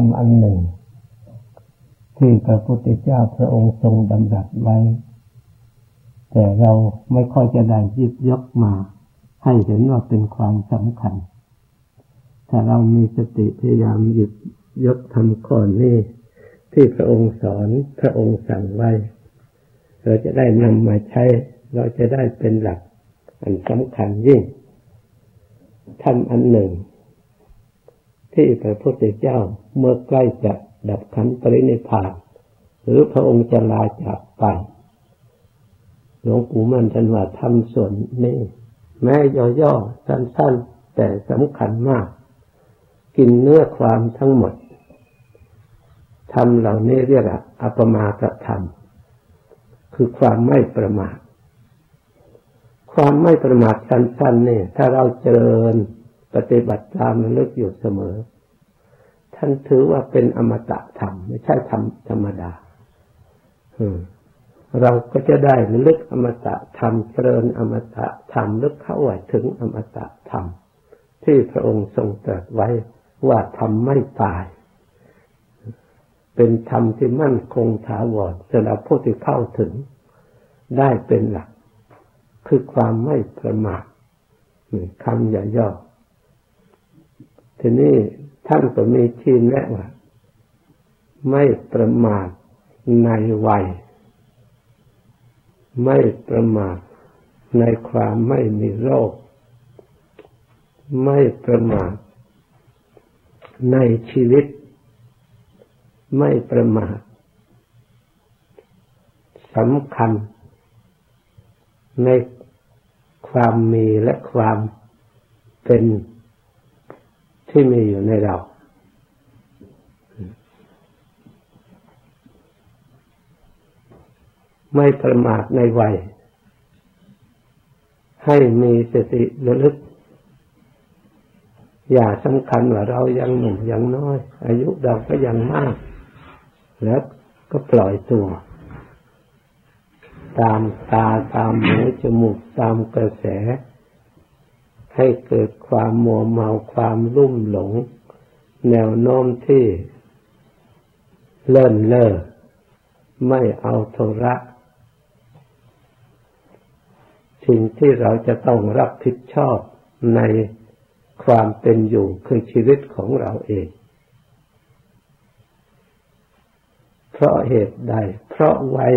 รมอันหนึ่ง ที่พระพุทธเจ้าพระองค์ทรงดำรัสไว้ แต่เราไม่ค่อยจะได้ยิบยกมา ให้เห็นว่าเป็นความสำคัญ ถ้าเรามีสติพยายามหยิบยกทำข้อนี้ที่พระองค์สอนพระองค์สั่งไว้ เราจะได้นำมาใช้ เราจะได้เป็นหลัก อันสำคัญยิ่งทำอันหนึ่ง ที่พระพุทธเจ้าเมื่อใกล้จะดับขันปรินิพานหรือพระองค์จะลาจากไป หลวงปู่มั่นท่านว่าทำส่วนนี้แม้ย่อๆสั้นๆ แต่สำคัญมาก กินเนื้อความทั้งหมดทำเหล่านี้เรียกอัปมาตธรรม คือความไม่ประมาทความไม่ประมาทสั้นๆเนี่ยถ้าเราเจริญ ปฏิบัติตามระลึกอยู่เสมอ ท่านถือว่าเป็นอมตะธรรม ไม่ใช่ธรรมธรรมดาเราก็จะได้ระลึกอมตะธรรมเจริญอมตะธรรมลึกเข้าไว้ถึงอมตะธรรม ที่พระองค์ทรงตรัสไว้ว่าทำไม่ตาย เป็นธรรมที่มั่นคงถาวรสำหรับผู้ที่เข้าถึงได้เป็นหลัก คือความไม่ประมาทคำย่อย่อ ทีนี้ท่านก็มีชี้แนะว่า ไม่ประมาทในวัย ไม่ประมาทในความไม่มีโรค ไม่ประมาทในชีวิต ไม่ประมาทสำคัญ ในความมีและความเป็น ที่มีอยู่ในเรา ไม่ประมาทในวัย ให้มีสติระลึก อย่าสำคัญว่าเรายังหนุ่มยังน้อย อายุเราก็ยังมาก แล้วก็ปล่อยตัว ตามตาตามหูจมูกตามกระแส ให้เกิดความมัวเมาความลุ่มหลง แนวโน้มที่เลิ่นเล่อไม่เอาโทระสิ่งที่เราจะต้องรับผิดชอบในความเป็นอยู่คือชีวิตของเราเอง เพราะเหตุใด เพราะวัย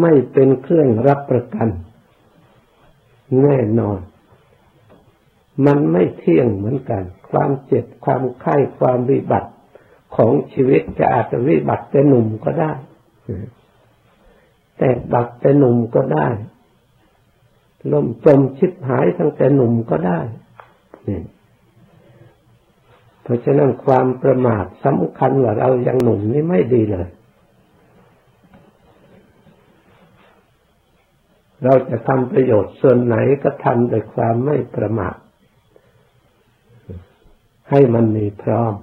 ไม่เป็นเครื่องรับประกัน แน่นอน มันไม่เที่ยงเหมือนกัน ความเจ็บความไข้ความวิบัติของชีวิตจะอาจจะวิบัติแต่หนุ่มก็ได้ แต่บักแต่หนุ่มก็ได้ล่มจมชิบหายตั้งแต่หนุ่มก็ได้เพราะฉะนั้นความประมาทสำคัญว่าเรายังหนุ่มนี่ไม่ดีเลย เราจะทำประโยชน์ส่วนไหนก็ทำด้วยความไม่ประมาท ให้มันมีพร้อม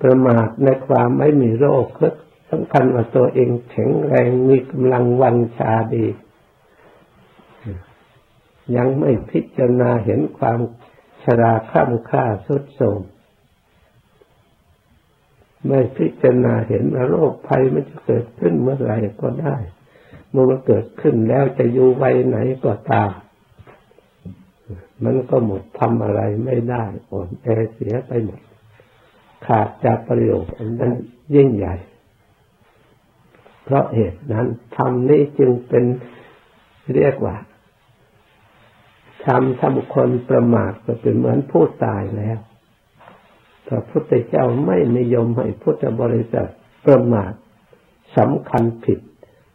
ประมาทในความไม่มีโรคก็สำคัญว่าตัวเองแข็งแรงมีกำลังวังชาดี ยังไม่พิจารณาเห็นความชราข้ามค่าสุดโทมไม่พิจารณาเห็นว่าโรคภัยมันจะเกิดขึ้นเมื่อไหร่ก็ได้ เมื่อมันเกิดขึ้นแล้วจะอยู่ไว้ไหนก็ตาม มันก็หมดทำอะไรไม่ได้อ่อนแอเสียไปหมด ขาดจากประโยชน์อันนั้นยิ่งใหญ่ เพราะเหตุนั้นทำนี้จึงเป็นเรียกว่าทำถ้าบุคคลประมาทก็เป็นเหมือนผู้ตายแล้วพระพุทธเจ้าไม่นิยมให้พุทธบริษัทประมาทสำคัญผิด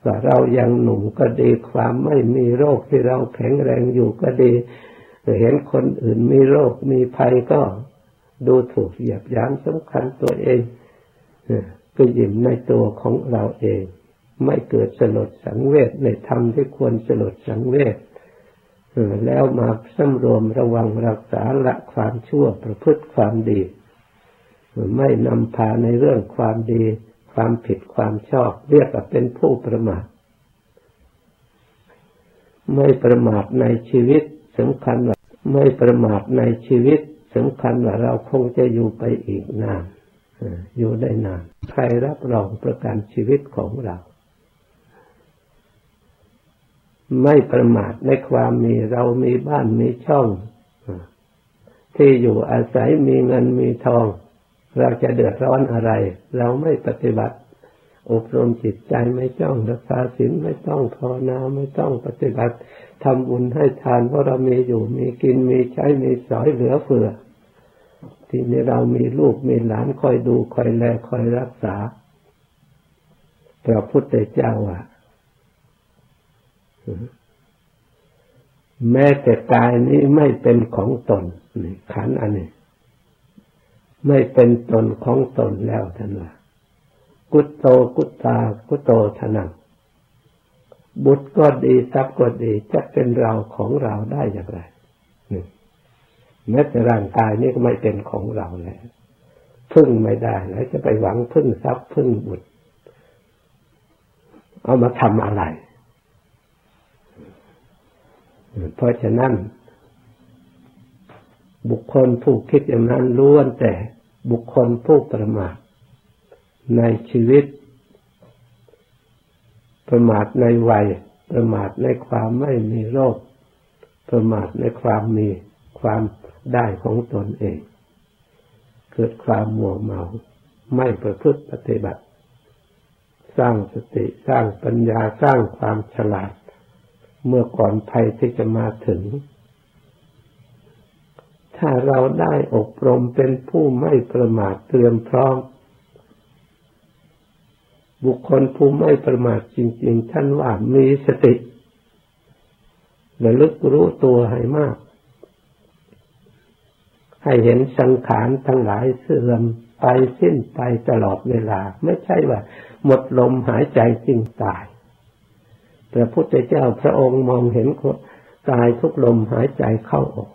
ว่าเรายังหนุ่มก็ดีความไม่มีโรคที่เราแข็งแรงอยู่ก็ดี เห็นคนอื่นมีโรคมีภัยก็ดูถูกเหยียบย้ำสำคัญตัวเองก็ยิ้มในตัวของเราเอง ไม่เกิดสลดสังเวชในธรรมที่ควรสลดสังเวชแล้วมาสำรวมระวังรักษาละความชั่วประพฤติความดี ไม่นำพาในเรื่องความดี ความผิดความชอบ เรียกว่าเป็นผู้ประมาทไม่ประมาทในชีวิตสำคัญว่า ไม่ประมาทในชีวิตสำคัญว่าเราคงจะอยู่ไปอีกนานอยู่ได้นาน ใครรับรองประกันชีวิตของเรา ไม่ประมาทในความมีเรามีบ้านมีช่อง ที่อยู่อาศัยมีเงินมีทอง เราจะเดือดร้อนอะไร เราไม่ปฏิบัติ อบรมจิตใจไม่ต้องรักษาศีลไม่ต้องภาวนาไม่ต้องปฏิบัติ ทำบุญให้ทานเพราะเรามีอยู่มีกินมีใช้มีสอยเหลือเฟือ ที่นี้เรามีลูกมีหลานคอยดูคอยแลคอยรักษา พระพุทธเจ้าอะแม้แต่กายนี้ไม่เป็นของตนนี่ขันอันนี้ ไม่เป็นตนของตนแล้วท่านว่ากุตโตกุตตากุตโตทนัง บุตรก็ดีทรัพย์ก็ดีจะเป็นเราของเราได้อย่างไรแม้แต่ร่างกายนี่ก็ไม่เป็นของเราแล้วพึ่งไม่ได้แล้วจะไปหวังพึ่งทรัพย์พึ่งบุตร เอามาทำอะไร เพราะฉะนั้น บุคคลผู้คิดอย่างนั้นล้วนแต่บุคคลผู้ประมาทในชีวิต ประมาทในวัย ประมาทในความไม่มีโรค ประมาทในความมีความได้ของตนเอง เกิดความหมัวเมาไม่ประพฤติปฏิบัติ สร้างสติสร้างปัญญาสร้างความฉลาด เมื่อก่อนภัยที่จะมาถึง ถ้าเราได้อบรมเป็นผู้ไม่ประมาทเตรียมพร้อม บุคคลผู้ไม่ประมาทจริง ๆ ท่านว่ามีสติระลึกรู้ตัวให้มาก ให้เห็นสังขารทั้งหลายเสื่อมไปสิ้นไปตลอดเวลา ไม่ใช่ว่า หมดลมหายใจจริงตายพระพุทธเจ้าพระองค์มองเห็นตายทุกลมหายใจเข้าออก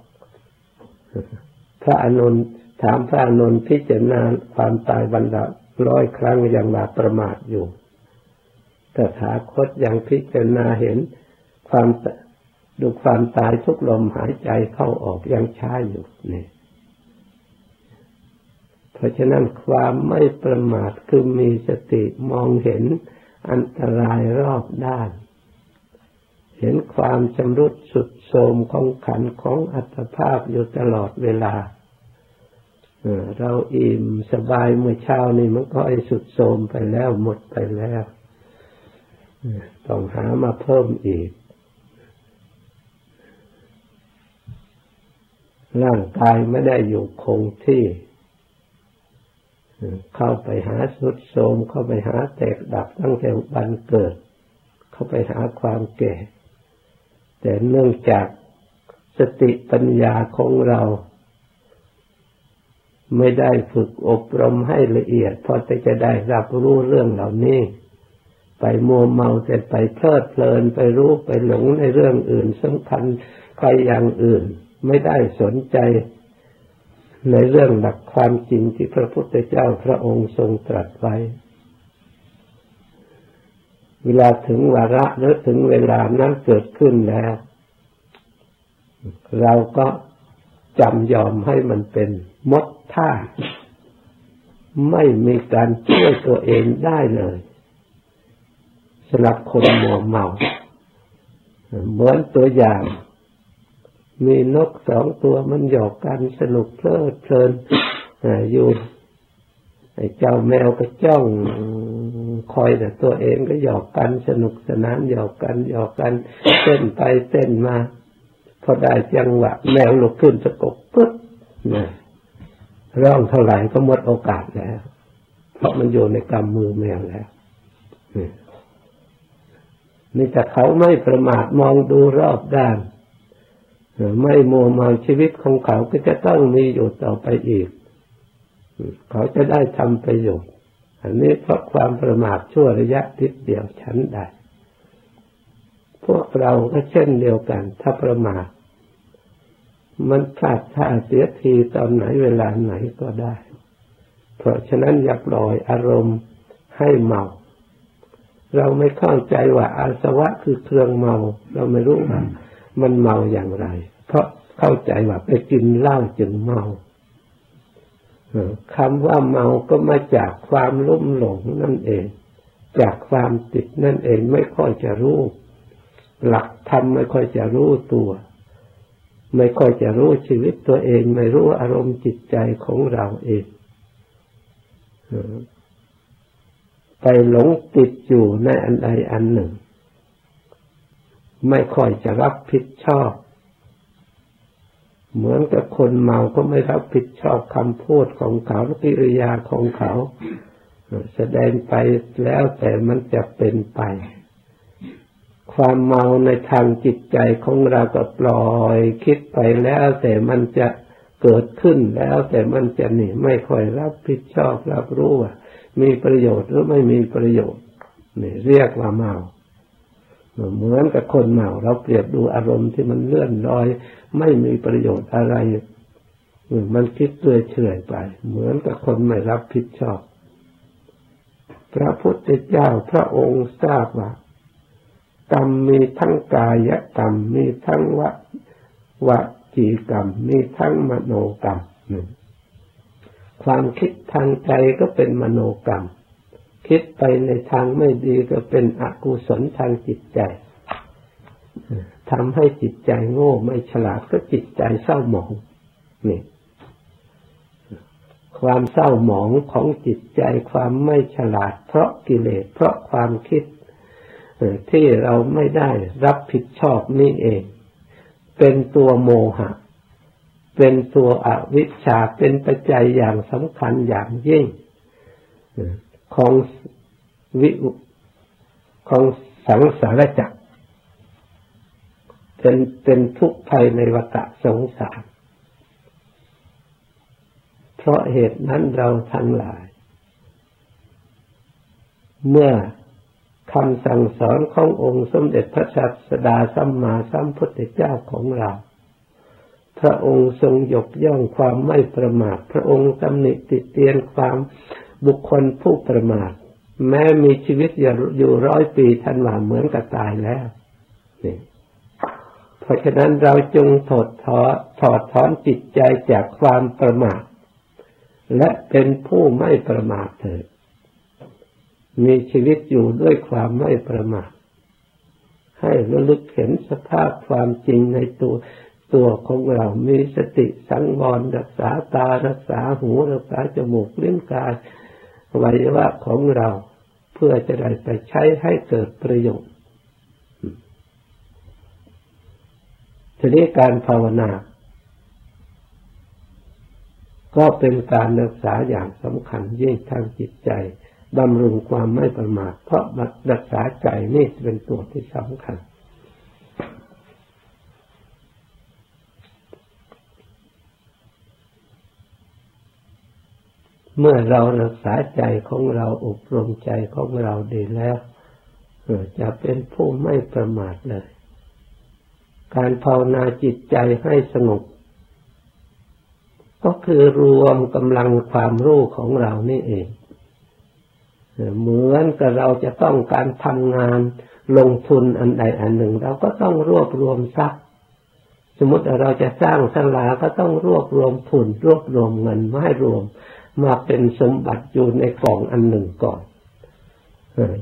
พระอนุนถามพระอนุนพิจารณาความตายบรรดา ร้อยครั้งยังมาประมาทอยู่ตถาคตยังพิจารณาเห็นความดูความตายทุกลมหายใจเข้าออกยังช้าอยู่นี่เพราะฉะนั้นความไม่ประมาทคือมีสติมองเห็นอันตรายรอบด้าน เห็นความชำรุดสุดโทรมของขันของอัตภาพอยู่ตลอดเวลา เราอิ่มสบายเมื่อเช้านี่มันก็ไอสุดโทมไปแล้วหมดไปแล้วต้องหามาเพิ่มอีก ร่างกายไม่ได้อยู่คงที่ เข้าไปหาสุดโทมเข้าไปหาแตกดับตั้งแต่บันเกิด เข้าไปหาความแก่ แต่เนื่องจากสติปัญญาของเรา ไม่ได้ฝึกอบรมให้ละเอียด พอจะได้รับรู้เรื่องเหล่านี้ ไปมัวเมาแต่ไปเพลิดเพลินไปรู้ไปหลงในเรื่องอื่นสำคัญไปอย่างอื่น ไม่ได้สนใจในเรื่องหลักความจริงที่พระพุทธเจ้าพระองค์ทรงตรัสไว้ เวลาถึงวาระหรือถึงเวลานั้นเกิดขึ้นแล้ว เราก็ จำยอมให้มันเป็นมดท่า ไม่มีการช่วยตัวเองได้เลยสำหรับคนมัวเมา เหมือนตัวอย่าง มีนกสองตัวมันหยอกกันสนุกเพลิดเพลินอยู่เจ้าแมวก็จ้องคอยแต่ตัวเองก็หยอกกันสนุกสนานหยอกกันหยอกกันเต้นไปเต้นมา อได้จังหวะแมวลุกขึ้นสะกบปึ๊บนะร้องเท่าไหร่ก็หมดโอกาสแล้ว เพราะมันอยู่ในกำมือแมวแล้วนี่แต่เขาไม่ประมาทมองดูรอบด้านไม่โมมาชีวิตของเขาก็จะต้องมีอยู่ต่อไปอีก เขาจะได้ทำประโยชน์อันนี้เพราะความประมาทชั่วระยะทิศเดียวชั้นใดพวกเราก็เช่นเดียวกัน ถ้าประมาท มันพลาดท่าเสียทีตอนไหนเวลาไหนก็ได้ เพราะฉะนั้นอย่าปล่อยอารมณ์ให้เมา เราไม่เข้าใจว่าอาสวะคือเครื่องเมา เราไม่รู้ว่ามันเมาอย่างไร เพราะเข้าใจว่าไปกินเหล้าจึงเมาคำว่าเมาก็มาจากความลุ่มหลงนั่นเอง จากความติดนั่นเองไม่ค่อยจะรู้ หลักธรรมไม่ค่อยจะรู้ตัว ไม่ค่อยจะรู้ชีวิตตัวเอง ไม่รู้อารมณ์จิตใจของเราเองไปหลงติดอยู่ในอันใดอันหนึ่ง ไม่ค่อยจะรับผิดชอบ เหมือนกับคนเมาก็ไม่รับผิดชอบคำพูดของเขากิริยาของเขา แสดงไปแล้วแต่มันจะเป็นไป ความเมาในทางจิตใจของเราก็ปล่อย คิดไปแล้วแต่มันจะเกิดขึ้นแล้วแต่มันจะหนีไม่ค่อยรับผิดชอบรับรู้ว่ามีประโยชน์หรือไม่มีประโยชน์นี่เรียกว่าเมาเหมือนกับคนเมาเราเปรียบดูอารมณ์ที่มันเลื่อนลอย ไม่มีประโยชน์อะไรมันคิดเลื่อยเฉยไป เหมือนกับคนไม่รับผิดชอบ พระพุทธเจ้าพระองค์ทราบว่า กรรมมีทั้งกายกรรมมีทั้งวะวจีกรรมมีทั้งมโนกรรมความคิดทางใจก็เป็นมโนกรรม คิดไปในทางไม่ดีก็เป็นอกุศลทางจิตใจทำให้จิตใจโง่ไม่ฉลาดก็จิตใจเศร้าหมองนี่ความเศร้าหมองของจิตใจความไม่ฉลาด เพราะกิเลสเพราะความคิด ที่เราไม่ได้รับผิดชอบนี่เอง เป็นตัวโมหะ เป็นตัวอวิชชาเป็นปัจจัยอย่างสำคัญอย่างยิ่ง ของวิของสังสารจักรเป็นเป็นทุกข์ภัยในวัฏสงสาร เพราะเหตุนั้นเราทั้งหลาย เมื่อ คำสั่งสอนขององค์สมเด็จพระสัสดาสัมมาสัมพุทธเจ้าของเรา พระองค์ทรงยกย่องความไม่ประมาท พระองค์ตำหนิติเตียนความบุคคลผู้ประมาท แม้มีชีวิตอยู่ร้อยปีท่านว่าเหมือนกับตายแล้วนี่เพราะฉะนั้นเราจงถอดถอถอดถอนจิตใจจากความประมาท และเป็นผู้ไม่ประมาทเถิด มีชีวิตอยู่ด้วยความไม่ประมาทให้ระลึกเห็นสภาพความจริงในตัวตัวของเรา มีสติสังวรรักษาตา รักษาหู รักษาจมูกเลิ้นกายวัยวะของเรา เพื่อจะได้ไปใช้ให้เกิดประโยชน์ทีนี้การภาวนา ก็เป็นการรักษาอย่างสำคัญยิ่งทางจิตใจ บำรุงความไม่ประมาทเพราะรักษาใจนี่เป็นตัวที่สำคัญเมื่อเรารักษาใจของเราอบรมใจของเราดีแล้วจะเป็นผู้ไม่ประมาทเลย การภาวนาจิตใจให้สงบก็คือรวมกำลังความรู้ของเรานี่เอง เหมือนกับเราจะต้องการทำงานลงทุนอันใดอันหนึ่ง เราก็ต้องรวบรวมทรัพย์สมมติเราจะสร้างสลาก็ต้องรวบรวมทุนรวบรวมเงินมาให้รวมมาเป็นสมบัติอยู่ในกล่องอันหนึ่งก่อน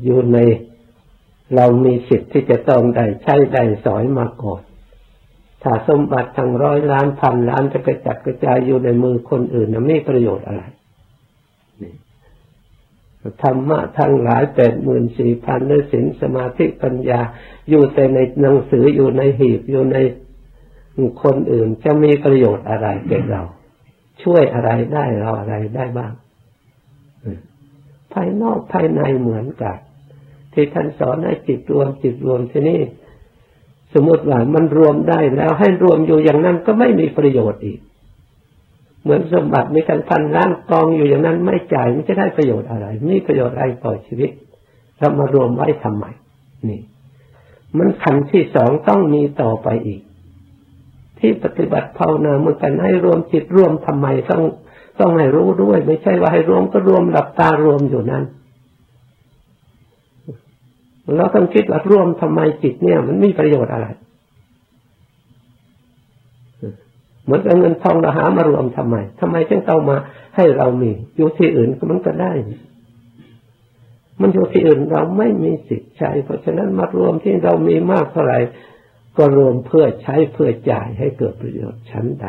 อยู่ในเรามีสิทธิ์ที่จะต้องได้ใช้ได้สอยมาก่อน ถ้าสมบัติทั้งร้อยล้านพันล้านจะกระจัดกระจายอยู่ในมือคนอื่นนะไม่ประโยชน์อะไร ธรรมะทั้งหลายแปดหมื่นสี่พันในสินสมาธิปัญญา อยู่แต่ในหนังสืออยู่ในหีบอยู่ในคนอื่นจะมีประโยชน์อะไรแก่เรา ช่วยอะไรได้เราอะไรได้บ้าง ภายนอกภายในเหมือนกันที่ท่านสอนให้จิตรวมจิตรวมที่นี่ สมมติว่ามันรวมได้แล้วให้รวมอยู่อย่างนั้นก็ไม่มีประโยชน์อีก เหมือนสมบัติมีกันพันล้านกองอยู่อย่างนั้นไม่จ่ายมันจะได้ประโยชน์อะไรมีประโยชน์อะไรต่อชีวิตเรามารวมไว้ทำไมนี่ มันขันที่สองต้องมีต่อไปอีก ที่ปฏิบัติภาวนาเหมือนกันให้รวมจิตรวมทำไมต้องต้องให้รู้ด้วย ไม่ใช่ว่าให้รวมก็รวมหลับตารวมอยู่นั้นเราต้องคิดว่ารวมทำไมจิตเนี่ย มันมีประโยชน์อะไร เหมือนกับเงินทองเราหามารวมทำไมทำไมจึงต้องมาให้เรามีอยู่ที่อื่นก็มันก็ได้ มันอยู่ที่อื่นเราไม่มีสิทธิ์ใช้ เพราะฉะนั้นมารวมที่เรามีมากเท่าไหร่ก็รวมเพื่อใช้เพื่อจ่ายให้เกิดประโยชน์ชั้นใด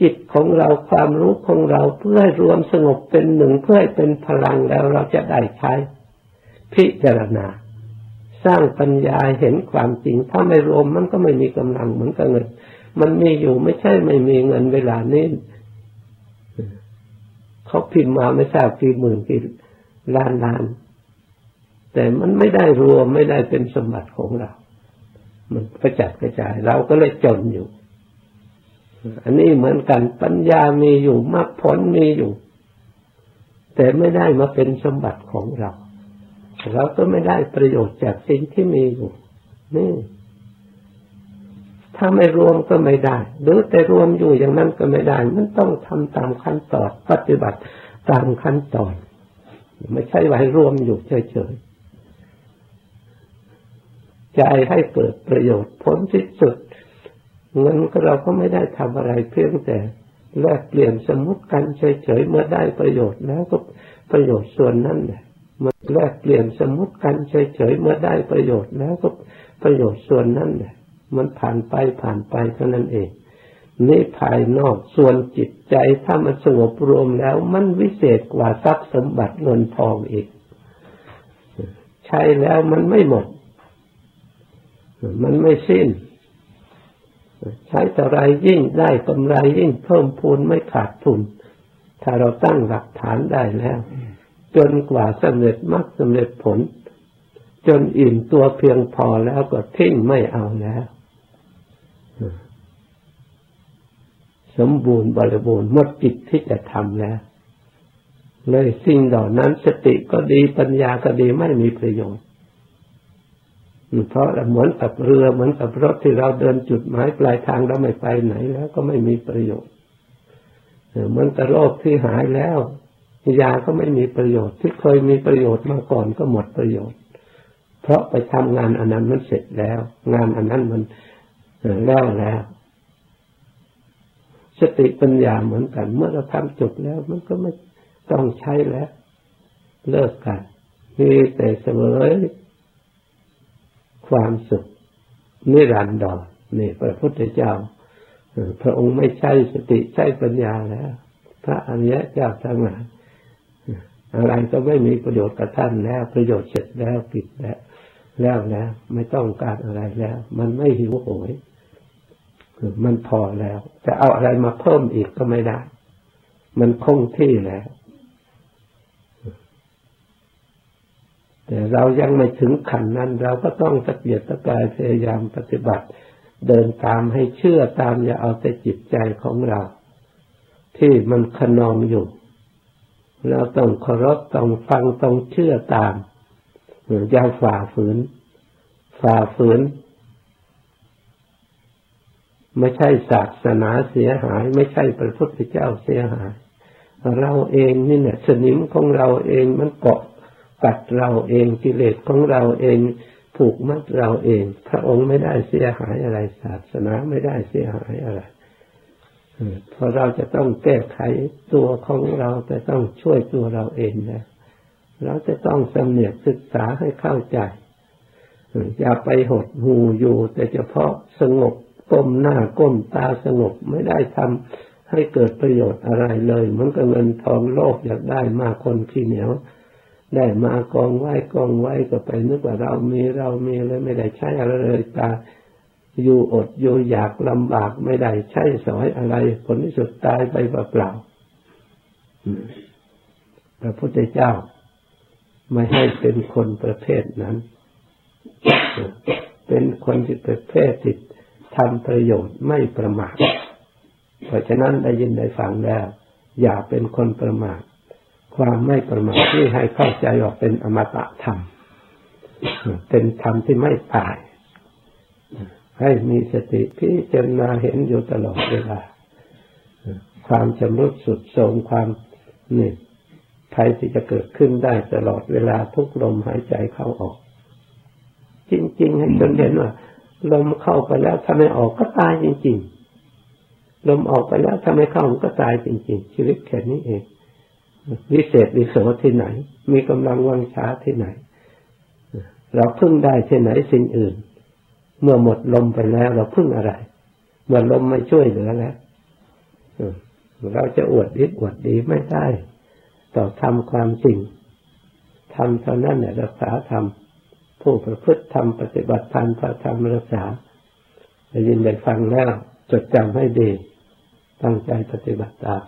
จิตของเราความรู้ของเราเพื่อให้รวมสงบเป็นหนึ่งเพื่อให้เป็นพลังแล้วเราจะได้ใช้ พิจารณา สร้างปัญญาเห็นความจริง ถ้าไม่รวมมันก็ไม่มีกำลังเหมือนกับเงิน มันมีอยู่ไม่ใช่ไม่มีเงินเวลานี้เขาพิมพ์มาไม่ทราบกี่หมื่นกี่ล้านล้าน แต่มันไม่ได้รวมไม่ได้เป็นสมบัติของเรา มันกระจัดกระจาย เราก็เลยจนอยู่ อันนี้เหมือนกันปัญญามีอยู่มรรคผลมีอยู่ แต่ไม่ได้มาเป็นสมบัติของเรา เราก็ไม่ได้ประโยชน์จากสิ่งที่มีอยู่นี่ ถ้าไม่รวมก็ไม่ได้ หรือแต่รวมอยู่อย่างนั้นก็ไม่ได้ มันต้องทำตามขั้นตอนปฏิบัติตามขั้นตอน ไม่ใช่ไว้รวมอยู่เฉยๆใจให้เกิดประโยชน์ผลที่สุดเงินก็เราก็ไม่ได้ทำอะไรเพียงแต่แลกเปลี่ยนสมมติกันเฉยๆเมื่อได้ประโยชน์แล้วก็ประโยชน์ส่วนนั้นแหละมันแลกเปลี่ยนสมมติกันเฉยๆเมื่อได้ประโยชน์แล้วก็ประโยชน์ส่วนนั้นแหละ มันผ่านไปผ่านไปเท่านั้นเองนี่ภายนอกส่วนจิตใจถ้ามันสงบรวมแล้ว มันวิเศษกว่าทรัพย์สมบัติเงินทองอีก ใช่แล้วมันไม่หมด มันไม่สิ้น ใช้แต่ไรยิ่งได้กำไรยิ่งเพิ่มพูนไม่ขาดทุน ถ้าเราตั้งหลักฐานได้แล้ว จนกว่าสำเร็จมรรคสำเร็จผล จนอิ่มตัวเพียงพอแล้วก็ทิ้งไม่เอาแล้ว สมบูรณ์บริบูรณ์หมดจิตที่จะทำแล้ว เลยสิ่งเหล่านั้นสติก็ดีปัญญาก็ดีไม่มีประโยชน์เพราะเหมือนกับเรือเหมือนกับรถที่เราเดินจุดหมายปลายทางเราไม่ไปไหนแล้วก็ไม่มีประโยชน์เหมือนกับโรคที่หายแล้วยาก็ไม่มีประโยชน์ ที่เคยมีประโยชน์มาก่อนก็หมดประโยชน์ เพราะไปทำงานอันนั้นมันเสร็จแล้ว งานอันนั้นมัน แล้วแล้ว สติปัญญาเหมือนกัน เมื่อเราทำจบแล้ว มันก็ไม่ต้องใช้แล้ว เลิกกันมีแต่เสมอความสุขนิรันดรนี่พระพุทธเจ้าพระองค์ไม่ใช่สติใช้ปัญญาแล้ว พระอริยะเจ้าทั้งหลายอะไรก็ไม่มีประโยชน์กับท่านแล้ว ประโยชน์เสร็จแล้วปิดแล้วแล้วแล้วไม่ต้องการอะไรแล้ว มันไม่หิวโหย มันพอแล้ว จะเอาอะไรมาเพิ่มอีกก็ไม่ได้ มันคงที่แล้ว แต่เรายังไม่ถึงขั้นนั้น เราก็ต้องตะเกียกตะกายพยายามปฏิบัติ เดินตามให้เชื่อตามอย่าเอาแต่จิตใจของเรา ที่มันขนองอยู่ เราต้องเคารพต้องฟังต้องเชื่อตามอย่าฝ่าฝืน ฝ่าฝืน ไม่ใช่ศาสนาเสียหาย ไม่ใช่พระพุทธเจ้าเสียหาย เราเองนี่เนี่ยสนิมของเราเองมันเกาะกัดเราเองกิเลสของเราเองผูกมัดเราเอง พระองค์ไม่ได้เสียหายอะไร ศาสนาไม่ได้เสียหายอะไรเพราะเราจะต้องแก้ไขตัวของเราแต่ต้องช่วยตัวเราเองนะเราจะต้องสำเนียกศึกษาให้เข้าใจอย่าไปหดหูอยู่แต่เฉพาะสงบ ก้มหน้าก้มตาสงบไม่ได้ทำให้เกิดประโยชน์อะไรเลยมันก็เงินทองโลกอยากได้มาคนขี้เหนียว ได้มากองไว้กองไว้ก็ไปนึกว่าเรามีเรามีเลยไม่ได้ใช้อะไรเลยตาอยู่อดอยู่อยากลำบากไม่ได้ใช้สอยอะไร ผลที่สุดตายไปเปล่าพระพุทธเจ้า ไม่ให้เป็นคนประเภทนั้น เป็นคนที่ประเภทติด ทำประโยชน์ไม่ประมาท เพราะฉะนั้นได้ยินได้ฟังแล้ว อย่าเป็นคนประมาท ความไม่ประมาทที่ให้เข้าใจว่าเป็นอมตะธรรม เป็นธรรมที่ไม่ตาย ให้มีสติพิจารณาเห็นอยู่ตลอดเวลา ความชำรุดสุดโทมความนี่ภัยที่จะเกิดขึ้นได้ตลอดเวลาทุกลมหายใจเข้าออก จริง ๆ ให้จนเห็นว่า ลมเข้าไปแล้วถ้าไม่ออกก็ตายจริงๆ ลมออกไปแล้วถ้าไม่เข้ามันก็ตายจริงๆ ชีวิตแค่นี้เอง วิเศษวิโสที่ไหน มีกำลังวังช้าที่ไหน เราพึ่งได้ที่ไหนสิ่งอื่น เมื่อหมดลมไปแล้ว เราพึ่งอะไร เมื่อลมไม่ช่วยเหลือแล้วเราจะอวดดีอวดดีไม่ได้ ต่อทำความจริงทำเท่านั้นแหละรักษาธรรม ผู้ประพฤติทำปฏิบัติทานพระธรรมรักษาได้ยินได้ฟังแล้วจดจำให้ดี ตั้งใจปฏิบัติตาม